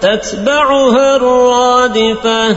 تتبعها الرادفة.